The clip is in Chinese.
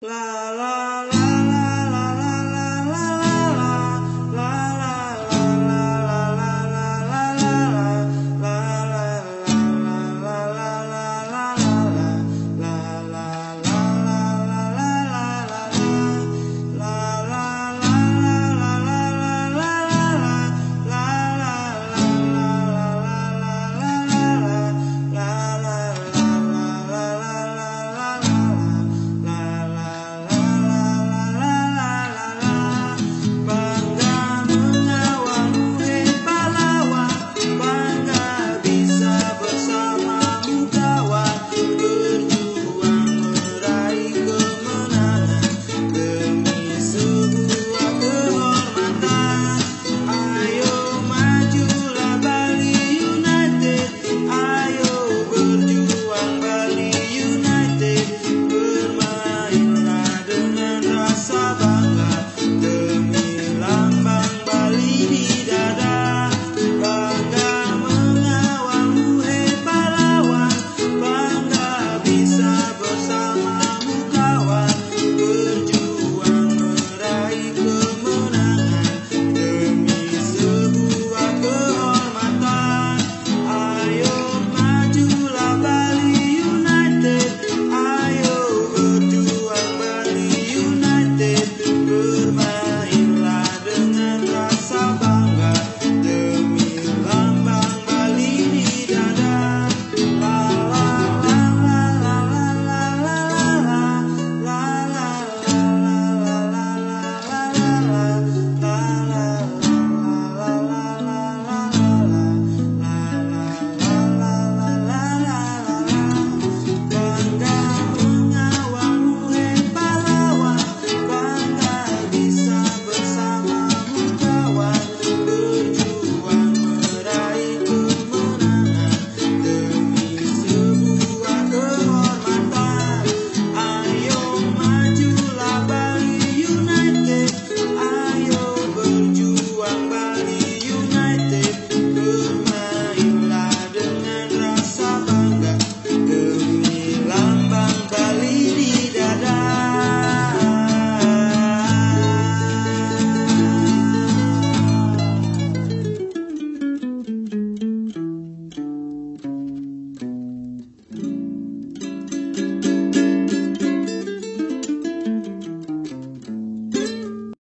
啦啦